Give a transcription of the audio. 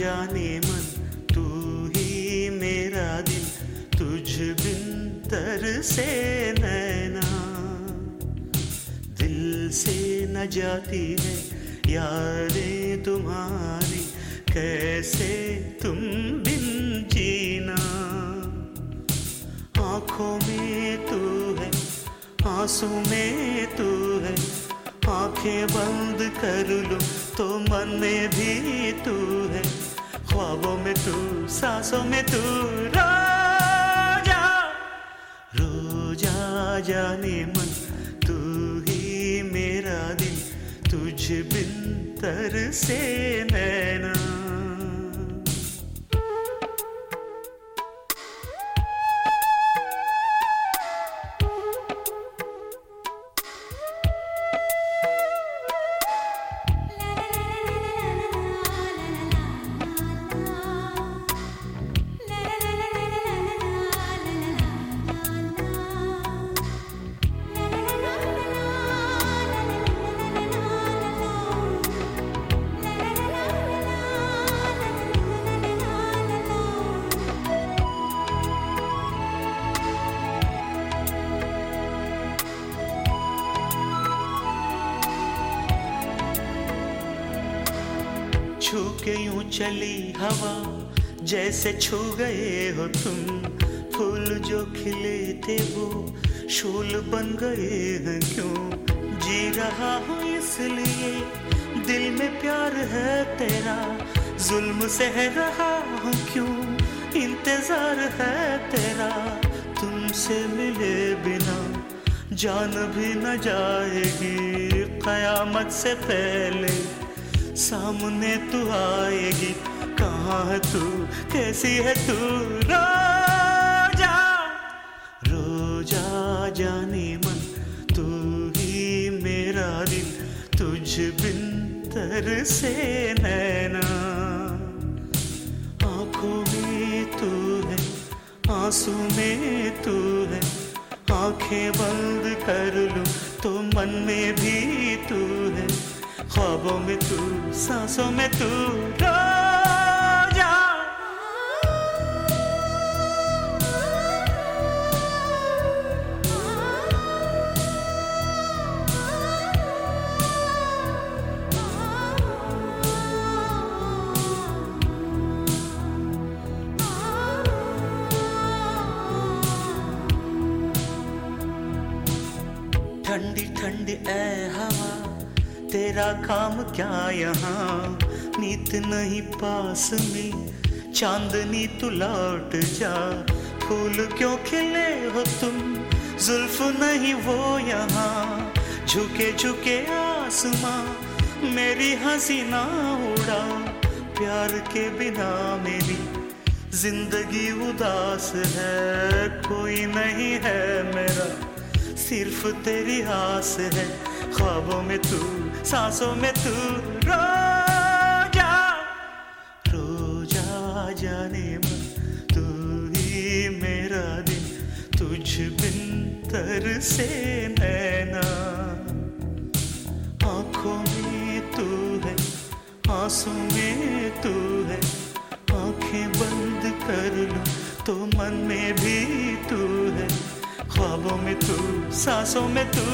जाने मन, तू ही मेरा दिल, तुझ बिन तर से नैना। दिल से न जाती है यारें तुम्हारी, कैसे तुम बिन जीना। आँखों में तू है, आँसू में तू है, आँखें बंद कर लो तो मन में भी तू है। ख्वाबों में तू, सांसों में तू रो जा रो जा जाने मन, तू ही मेरा दिल तुझ बिन तर से नैना। छू के यूँ चली हवा, जैसे छू गए हो तुम। फूल जो खिले थे वो शूल बन गए हैं क्यों? जी रहा हूँ इसलिए दिल में प्यार है तेरा। जुल्म सह रहा हूँ क्यों? इंतज़ार है तेरा। तुमसे मिले बिना जान भी न जाएगी। कयामत से पहले सामने तू आएगी। कहाँ है तू? कैसी है तू? रो जा रो जा जाने मन, तू ही मेरा दिल, तुझ बिन तर से नैना। आँखों में तू है, आँसू में तू है, आँखें बंद कर लूँ तो मन में भी तू है। ख्वाबों में तू सांसों में तू रो जा ठंडी ठंडी ए हवा। तेरा काम क्या यहाँ? नीत नहीं पास में। चांदनी तू लौट जा। फूल क्यों खिले हो तुम? जुल्फ नहीं वो यहाँ। झुके झुके आसमां, मेरी हँसी ना उड़ा। प्यार के बिना मेरी ज़िंदगी उदास है। कोई नहीं है मेरा, सिर्फ़ तेरी आस है। ख्वाबों में तू, सांसों में तू रो जा रो जा जाने तू ही मेरा दिल तुझ बिन तर से नैना, आँखों में तू है, आँसू में तू है, आँखें बंद कर लो तो मन में भी तू है। ख्वाबों में तू, सांसों में तू